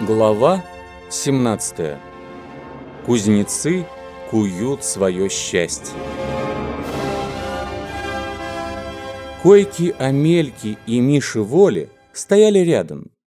Глава 17. Кузнецы куют свое счастье. Койки Амельки и Миши Воли стояли рядом.